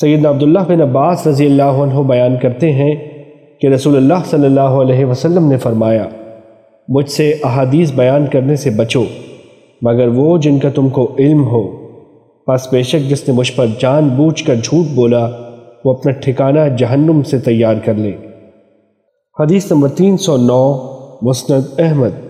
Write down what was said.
سیدنا عبداللہ بن عباس رضی اللہ عنہ بیان کرتے ہیں کہ رسول اللہ صلی اللہ علیہ وسلم نے فرمایا، مجھ سے احادیث بیان کرنے سے بچو، مگر وہ جن کا تم کو علم ہو۔ پس بے شک جس نے مجھ پر جان بوجھ کر جھوٹ بولا، وہ اپنا ٹھکانہ جہنم سے تیار کر لے۔ حدیث نمبر تین سو نو، مسند احمد۔